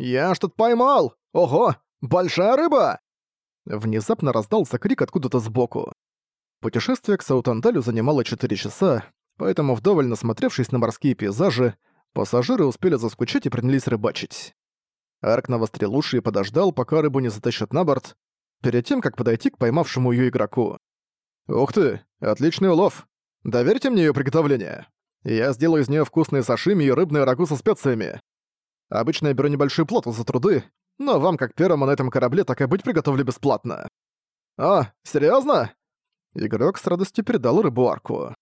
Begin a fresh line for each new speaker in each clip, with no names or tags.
«Я что-то поймал! Ого! Большая рыба!» Внезапно раздался крик откуда-то сбоку. Путешествие к Саутандалю занимало 4 часа, поэтому вдоволь насмотревшись на морские пейзажи, пассажиры успели заскучать и принялись рыбачить. Арк навострил уши и подождал, пока рыбу не затащат на борт, перед тем, как подойти к поймавшему её игроку. «Ух ты, отличный улов! Доверьте мне её приготовление. Я сделаю из неё вкусные сашими и рыбные рагу со специями. Обычно я беру небольшую плату за труды, но вам, как первому на этом корабле, так и быть приготовлю бесплатно». «А, серьёзно?» Игрок с радостью передал рыбу арку.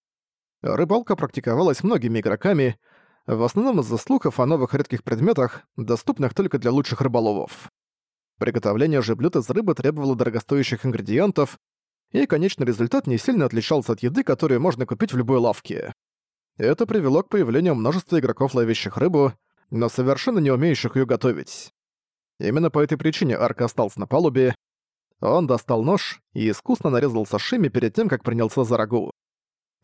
Рыбалка практиковалась многими игроками, в основном из-за слухов о новых редких предметах, доступных только для лучших рыболовов. Приготовление же блюд из рыбы требовало дорогостоящих ингредиентов, и конечный результат не сильно отличался от еды, которую можно купить в любой лавке. Это привело к появлению множества игроков, ловящих рыбу, но совершенно не умеющих ее готовить. Именно по этой причине Арк остался на палубе. Он достал нож и искусно нарезал сашими перед тем, как принялся за рагу.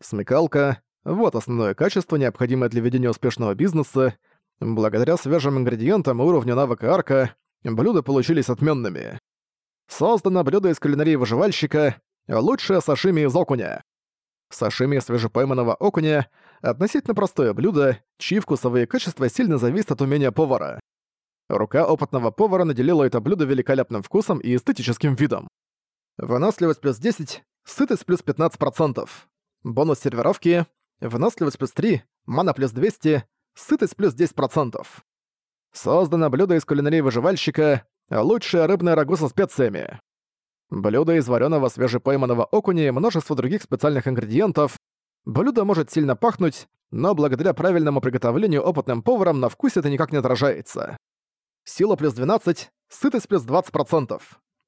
Смекалка — вот основное качество, необходимое для ведения успешного бизнеса. Благодаря свежим ингредиентам и уровню навыка Арка, блюда получились отменными. Создано блюдо из кулинарии выживальщика «Лучшее сашими из окуня». Сашими свежепойманного окуня — относительно простое блюдо, чьи вкусовые качества сильно зависят от умения повара. Рука опытного повара наделила это блюдо великолепным вкусом и эстетическим видом. Выносливость плюс 10, сытость плюс 15%. Бонус сервировки — выносливость плюс 3, мана плюс 200, сытость плюс 10%. Создано блюдо из кулинарии выживальщика «Лучшее рыбное рагу со специями». Блюдо из вареного свежепойманного окуня и множество других специальных ингредиентов. Блюдо может сильно пахнуть, но благодаря правильному приготовлению опытным поваром на вкусе это никак не отражается. Сила плюс 12, сытость плюс 20%.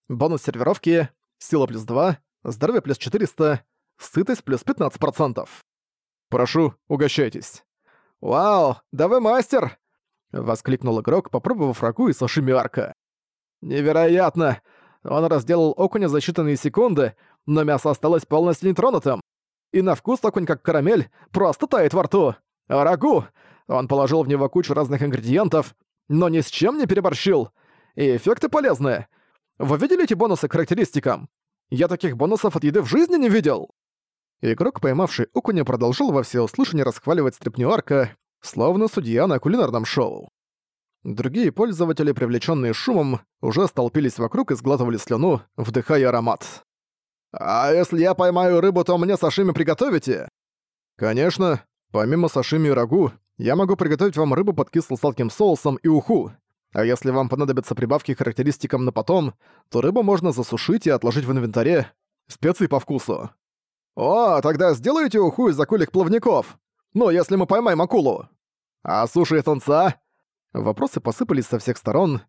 Бонус сервировки, сила плюс 2, здоровье плюс 400, сытость плюс 15%. Прошу, угощайтесь. «Вау, да вы мастер!» — воскликнул игрок, попробовав рагу и сашими арка. «Невероятно! Он разделал окуня за считанные секунды, но мясо осталось полностью нетронутым. И на вкус окунь как карамель просто тает во рту. Рагу? Он положил в него кучу разных ингредиентов, но ни с чем не переборщил. И эффекты полезные. Вы видели эти бонусы к характеристикам? Я таких бонусов от еды в жизни не видел. Игрок, поймавший окуня, продолжил во всеуслышание расхваливать стряпню арка, словно судья на кулинарном шоу. Другие пользователи, привлеченные шумом, уже столпились вокруг и сглатывали слюну, вдыхая аромат. «А если я поймаю рыбу, то мне сашими приготовите?» «Конечно. Помимо сашими и рагу, я могу приготовить вам рыбу под кисло-сладким соусом и уху. А если вам понадобятся прибавки к характеристикам на потом, то рыбу можно засушить и отложить в инвентаре. Специи по вкусу». «О, тогда сделайте уху из акулик плавников. Ну, если мы поймаем акулу. А суши и тунца?» Вопросы посыпались со всех сторон.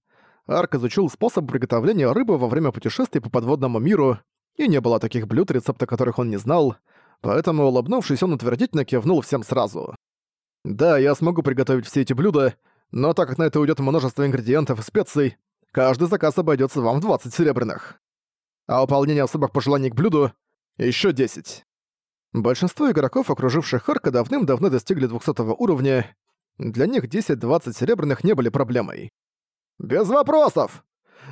Арк изучил способ приготовления рыбы во время путешествий по подводному миру, и не было таких блюд, рецепта которых он не знал, поэтому, улыбнувшись, он утвердительно кивнул всем сразу. «Да, я смогу приготовить все эти блюда, но так как на это уйдет множество ингредиентов и специй, каждый заказ обойдется вам в 20 серебряных. А выполнение особых пожеланий к блюду — еще 10». Большинство игроков, окруживших Арка, давным-давно достигли 200 уровня, для них 10-20 серебряных не были проблемой. «Без вопросов!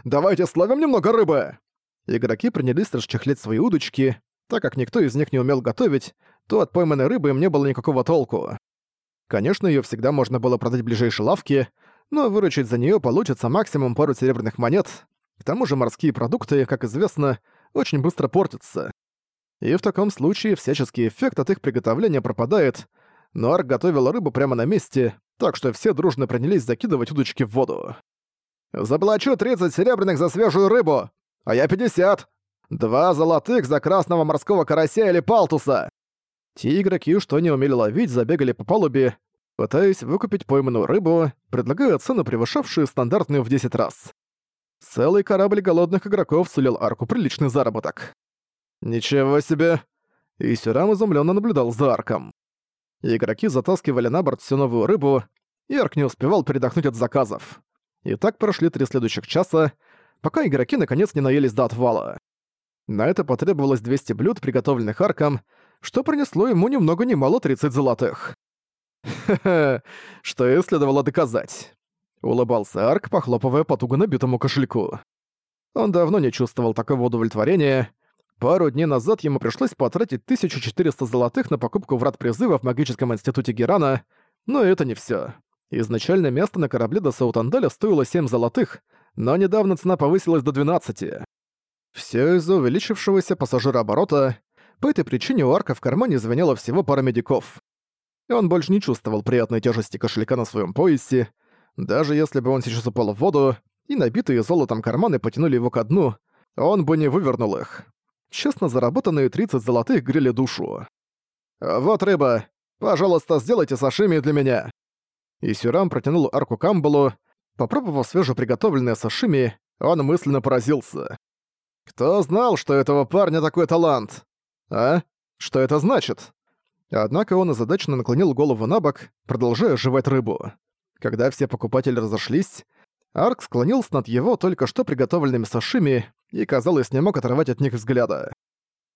Давайте словим немного рыбы!» Игроки принялись расчехлять свои удочки. Так как никто из них не умел готовить, то от пойманной рыбы им не было никакого толку. Конечно, ее всегда можно было продать в ближайшей лавке, но выручить за нее получится максимум пару серебряных монет. К тому же морские продукты, как известно, очень быстро портятся. И в таком случае всяческий эффект от их приготовления пропадает, но Арк готовил рыбу прямо на месте, так что все дружно принялись закидывать удочки в воду. «Заплачу 30 серебряных за свежую рыбу, а я 50. Два золотых за красного морского карася или палтуса!» Те игроки, что не умели ловить, забегали по палубе, пытаясь выкупить пойманную рыбу, предлагая цену, превышавшую стандартную в 10 раз. Целый корабль голодных игроков сулил арку приличный заработок. «Ничего себе!» И Сюрам изумленно наблюдал за арком. Игроки затаскивали на борт всю новую рыбу, и Арк не успевал передохнуть от заказов. И так прошли три следующих часа, пока игроки наконец не наелись до отвала. На это потребовалось 200 блюд, приготовленных Арком, что принесло ему ни много ни мало 30 золотых. Хе-хе, что и следовало доказать. улыбался Арк, похлопывая по туго набитому кошельку. Он давно не чувствовал такого удовлетворения. Пару дней назад ему пришлось потратить 1400 золотых на покупку врат призыва в магическом институте Герана, но это не всё. Изначально место на корабле до Саутандаля стоило 7 золотых, но недавно цена повысилась до 12. Всё из-за увеличившегося пассажирооборота, по этой причине у Арка в кармане звенело всего пара медиков. И он больше не чувствовал приятной тяжести кошелька на своем поясе. Даже если бы он сейчас упал в воду, и набитые золотом карманы потянули его ко дну, он бы не вывернул их. Честно заработанные 30 золотых грели душу. «Вот рыба. Пожалуйста, сделайте сашими для меня». И Сюрам протянул арку Камбалу. Попробовав свежеприготовленное сашими, он мысленно поразился. «Кто знал, что этого парня такой талант? А? Что это значит?» Однако он озадаченно наклонил голову на бок, продолжая жевать рыбу. Когда все покупатели разошлись, Арк склонился над его только что приготовленными сашими и, казалось, не мог оторвать от них взгляда.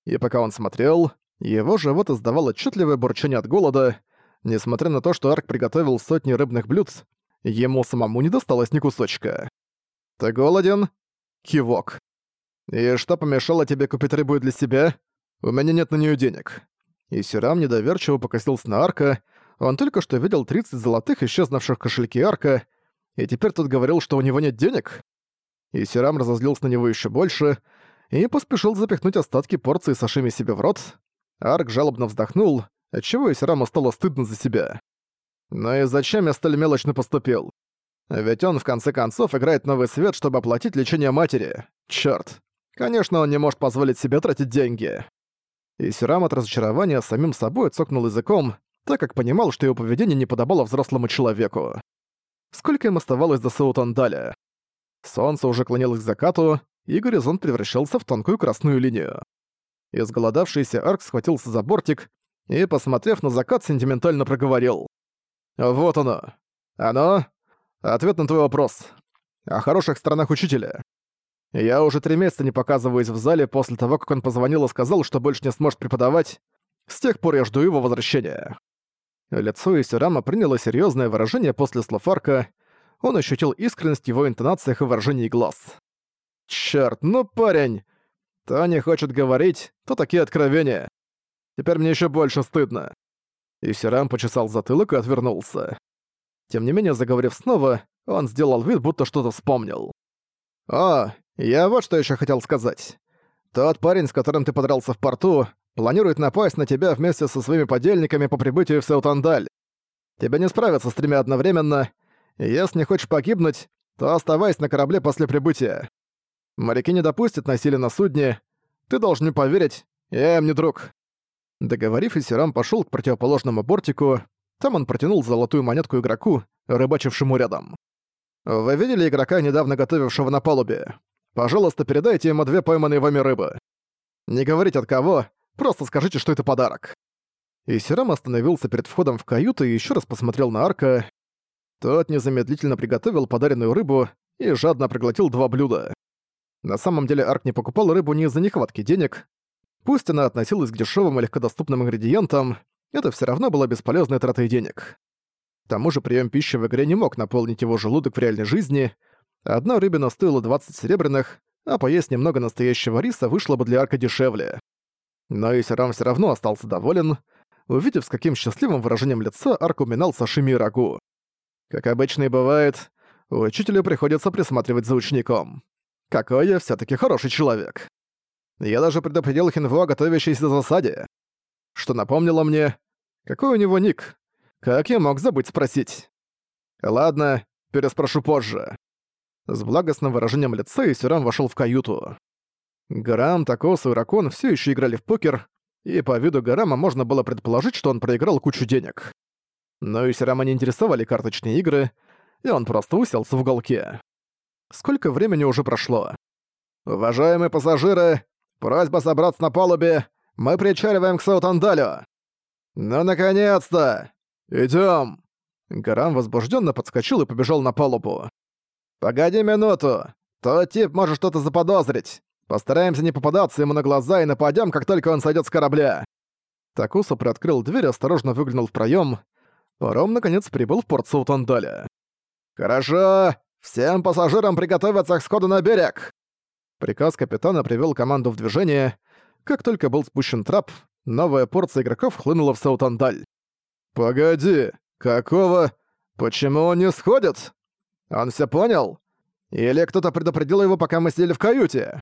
И пока он смотрел, его живот издавал отчетливое бурчание от голода. Несмотря на то, что Арк приготовил сотни рыбных блюд, ему самому не досталось ни кусочка. «Ты голоден?» Кивок. «И что помешало тебе купить рыбу для себя? У меня нет на нее денег». И Сирам недоверчиво покосился на Арка. Он только что видел 30 золотых, исчезнувших в кошельке Арка, и теперь тот говорил, что у него нет денег? И Сирам разозлился на него еще больше и поспешил запихнуть остатки порции сашими себе в рот. Арк жалобно вздохнул, отчего Исираму стало стыдно за себя. Но и зачем я столь мелочно поступил? Ведь он, в конце концов, играет новый свет, чтобы оплатить лечение матери. Чёрт. Конечно, он не может позволить себе тратить деньги. И Сирам от разочарования самим собой цокнул языком, так как понимал, что его поведение не подобало взрослому человеку. Сколько им оставалось до Саутандаля? Солнце уже клонилось к закату, и горизонт превращался в тонкую красную линию. Изголодавшийся Арк схватился за бортик и, посмотрев на закат, сентиментально проговорил. «Вот оно. Оно? Ответ на твой вопрос. О хороших сторонах учителя. Я уже три месяца не показываюсь в зале после того, как он позвонил и сказал, что больше не сможет преподавать. С тех пор я жду его возвращения. Лицо Исюрама приняло серьезное выражение после слов Арка. Он ощутил искренность в его интонациях и выражении глаз. «Чёрт, ну парень! То не хочет говорить, то такие откровения. Теперь мне еще больше стыдно». Исюрам почесал затылок и отвернулся. Тем не менее, заговорив снова, он сделал вид, будто что-то вспомнил. «О, я вот что еще хотел сказать. Тот парень, с которым ты подрался в порту, планирует напасть на тебя вместе со своими подельниками по прибытию в Саутандаль. Тебе не справиться с тремя одновременно, если не хочешь погибнуть, то оставайся на корабле после прибытия. Моряки не допустят насилия на судне. Ты должен мне поверить, я им не друг». Договорив, Исерам пошёл к противоположному бортику. Там он протянул золотую монетку игроку, рыбачившему рядом. «Вы видели игрока, недавно готовившего на палубе? Пожалуйста, передайте ему две пойманные вами рыбы. Не говорить от кого, Просто скажите, что это подарок». И Сирам остановился перед входом в каюту и еще раз посмотрел на Арка. Тот незамедлительно приготовил подаренную рыбу и жадно проглотил два блюда. На самом деле Арк не покупал рыбу не из-за нехватки денег. Пусть она относилась к дешевым и легкодоступным ингредиентам, это все равно было бесполезной тратой денег. К тому же прием пищи в игре не мог наполнить его желудок в реальной жизни. Одна рыбина стоила 20 серебряных, а поесть немного настоящего риса вышло бы для Арка дешевле. Но Исерам все равно остался доволен, увидев, с каким счастливым выражением лица Арк уминал сашими и рагу. Как обычно и бывает, учителю приходится присматривать за учеником. Какой я все таки хороший человек. Я даже предупредил Хинву о готовящейся засаде. Что напомнило мне, какой у него ник. Как я мог забыть спросить? Ладно, переспрошу позже. С благостным выражением лица Исюрам вошел в каюту. Гарам, Такос и Ракон все еще играли в покер, и по виду Гарама можно было предположить, что он проиграл кучу денег. Но и Сирама не интересовали карточные игры, и он просто уселся в уголке. Сколько времени уже прошло? «Уважаемые пассажиры, просьба собраться на палубе, мы причаливаем к Саутандалю!» «Ну, наконец-то! Идём!» Гарам возбужденно подскочил и побежал на палубу. «Погоди минуту! Тот тип может что-то заподозрить. Постараемся не попадаться ему на глаза и нападем, как только он сойдет с корабля». Такуса приоткрыл дверь и осторожно выглянул в проем. Паром, наконец, прибыл в порт Саутандаля. «Хорошо! Всем пассажирам приготовиться к сходу на берег!» Приказ капитана привел команду в движение. Как только был спущен трап, новая порция игроков хлынула в Саутандаль. «Погоди, какого? Почему он не сходит? Он все понял? Или кто-то предупредил его, пока мы сидели в каюте?»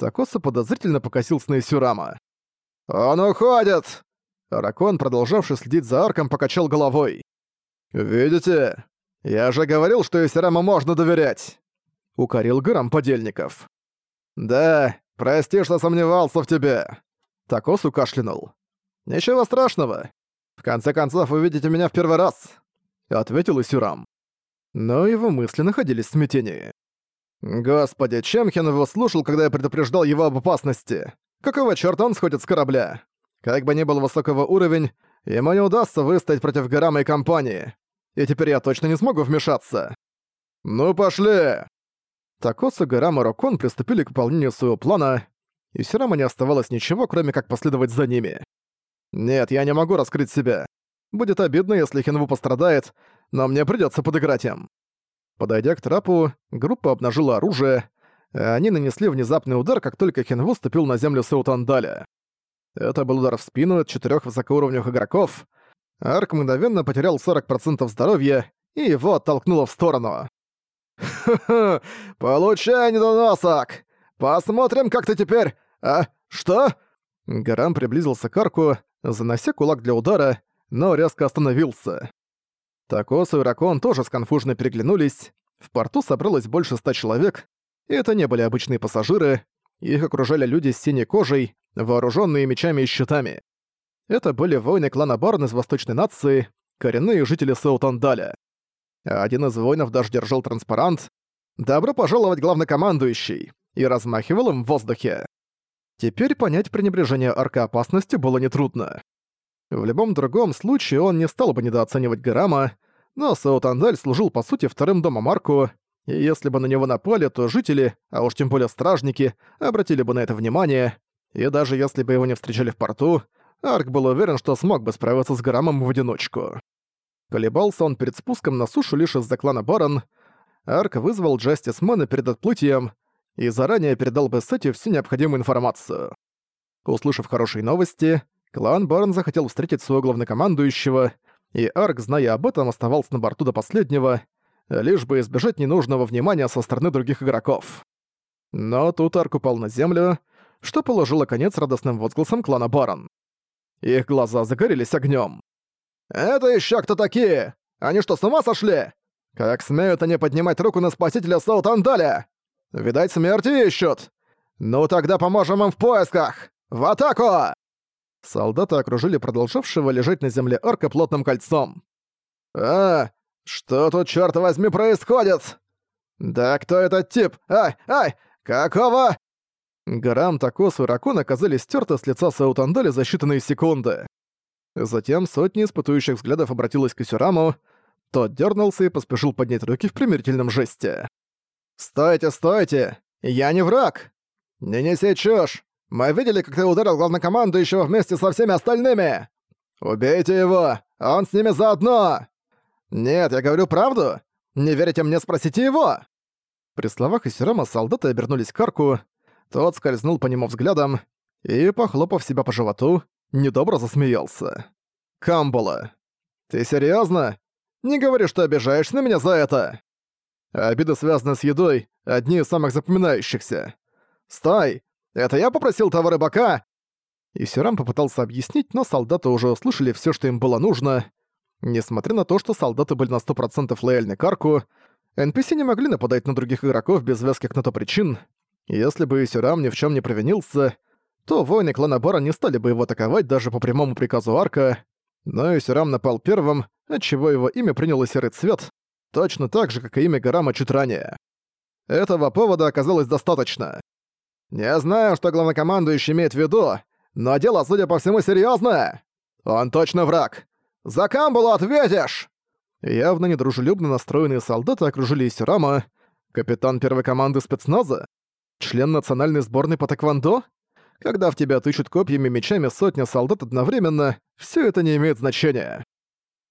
Такоса подозрительно покосился на Исюрама. «Он уходит!» Ракон, продолжавший следить за арком, покачал головой. «Видите? Я же говорил, что Исюрама можно доверять!» Укорил Грам подельников. «Да, прости, что сомневался в тебе!» Такосу кашлянул. «Ничего страшного. В конце концов, вы видите меня в первый раз!» Ответил Исюрам. Но его мысли находились в смятении. «Господи, Чемхин его слушал, когда я предупреждал его об опасности. Какого чёрта он сходит с корабля? Как бы ни был высокого уровень, ему не удастся выстоять против Гарама и компании. И теперь я точно не смогу вмешаться. Ну пошли!» Такосу, Гарам и Рокон приступили к выполнению своего плана, и Сирама не оставалось ничего, кроме как последовать за ними. «Нет, я не могу раскрыть себя. Будет обидно, если Хинву пострадает, но мне придётся подыграть им». Подойдя к трапу, группа обнажила оружие, а они нанесли внезапный удар, как только Хинву ступил на землю Саутандаля. Это был удар в спину от четырёх высокоуровневых игроков. Арк мгновенно потерял 40% здоровья, и его оттолкнуло в сторону. «Ха-ха! Получай, недоносок! Посмотрим, как ты теперь... А, что?» Гарам приблизился к арку, занося кулак для удара, но резко остановился. Такосу и Ракон тоже сконфужно переглянулись. В порту собралось больше ста человек, и это не были обычные пассажиры, их окружали люди с синей кожей, вооруженные мечами и щитами. Это были воины клана Барн из Восточной нации, коренные жители Саутандаля. Один из воинов даже держал транспарант «Добро пожаловать, главнокомандующий!» и размахивал им в воздухе. Теперь понять пренебрежение арка опасности было нетрудно. В любом другом случае он не стал бы недооценивать Гарама, но Саутандаль служил по сути вторым домом Арку, и если бы на него напали, то жители, а уж тем более стражники, обратили бы на это внимание, и даже если бы его не встречали в порту, Арк был уверен, что смог бы справиться с Гарамом в одиночку. Колебался он перед спуском на сушу лишь из-за клана Барон. Арк вызвал Джастисмена перед отплытием и заранее передал бы Сети всю необходимую информацию. Услышав хорошие новости, клан Барон захотел встретить своего главнокомандующего, и Арк, зная об этом, оставался на борту до последнего, лишь бы избежать ненужного внимания со стороны других игроков. Но тут Арк упал на землю, что положило конец радостным возгласам клана Барон. Их глаза загорелись огнем. «Это еще кто такие? Они что, с ума сошли? Как смеют они поднимать руку на спасителя Саутандаля? Видать, смерти ищут. Ну тогда поможем им в поисках! В атаку!» Солдаты окружили продолжавшего лежать на земле арка плотным кольцом. «А, что тут, черт возьми, происходит? Да кто этот тип? Ай, ай, какого?» Гарам, Такос и Ракун оказались стерты с лица Саутандаля за считанные секунды. Затем сотни испытующих взглядов обратилась к Исюраму, тот дернулся и поспешил поднять руки в примирительном жесте. «Стойте, стойте! Я не враг! Не неси чушь! Мы видели, как ты ударил главнокомандующего вместе со всеми остальными! Убейте его! Он с ними заодно!» «Нет, я говорю правду! Не верите мне, спросите его!» При словах Исирама солдаты обернулись к арку, тот скользнул по нему взглядом и, похлопав себя по животу, недобро засмеялся. «Камбола, ты серьезно? Не говори, что обижаешь на меня за это!» Обиды, связанные с едой, одни из самых запоминающихся. «Стой! Это я попросил того рыбака!» И Сюрам попытался объяснить, но солдаты уже услышали все, что им было нужно. Несмотря на то, что солдаты были на 100% лояльны к арку, NPC не могли нападать на других игроков без веских на то причин. Если бы Сюрам ни в чем не провинился, то воины клана Бара не стали бы его атаковать даже по прямому приказу Арка, но Исюрам напал первым, отчего его имя приняло серый цвет, точно так же, как и имя Гарама чуть ранее. Этого повода оказалось достаточно. Не знаю, что главнокомандующий имеет в виду, но дело, судя по всему, серьезное. Он точно враг. За Камбулу ответишь! Явно недружелюбно настроенные солдаты окружили Исюрама, капитан первой команды спецназа, член национальной сборной по тэквондо, когда в тебя тычут копьями мечами сотня солдат одновременно, все это не имеет значения.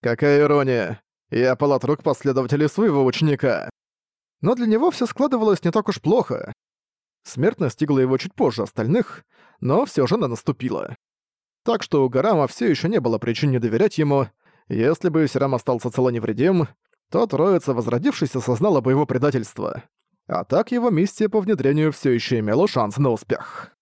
Какая ирония. и опал от рук последователей своего ученика. Но для него все складывалось не так уж плохо. Смерть настигла его чуть позже остальных, но все же она наступила. Так что у Гарама все еще не было причин не доверять ему. Если бы Сирам остался цело невредим, то троица, возродившись, осознала бы его предательство. А так его миссия по внедрению все еще имела шанс на успех.